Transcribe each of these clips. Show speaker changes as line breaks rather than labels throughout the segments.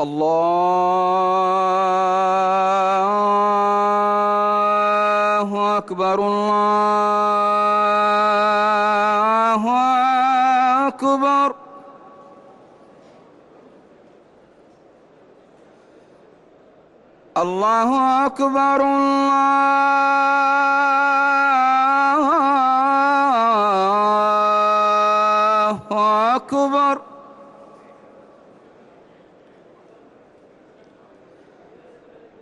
اللہ اکبر اللہ اکبر اللہ اکبر اللہ اکبر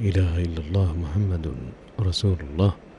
الہ الا الله محمد رسول الله.